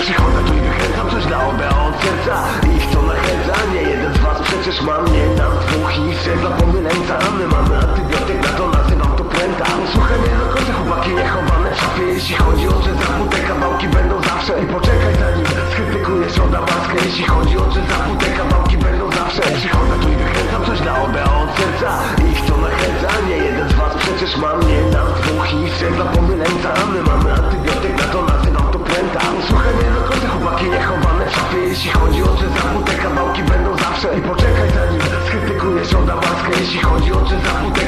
Przychodzę tu i wykręcam coś dla OBA od serca Ich to nachęca, nie jeden z was przecież ma mnie Nam dwóch i trzech zapomnę nęca My mamy antybiotyk, na to nazywam to pręta Słuchaj mnie do końca chłopaki niechowane w szafie Jeśli chodzi o czy te kawałki będą zawsze. I poczekaj zanim skrytykujesz oda maskę Jeśli chodzi o czy te kawałki będą zawsze. Przychodzę tu i wykręcam coś dla OBA od serca przecież ma mnie Nam dwóch i trzech zapomnę nęca My mamy antybiotyk, na to nazywam to pręta Słuchaj mnie do końca chłopaki niechowane w szafie Jeśli chodzi o czy te kawałki będą zawsze. I poczekaj zanim skrytykujesz oda maskę Jeśli chodzi o czy kawałki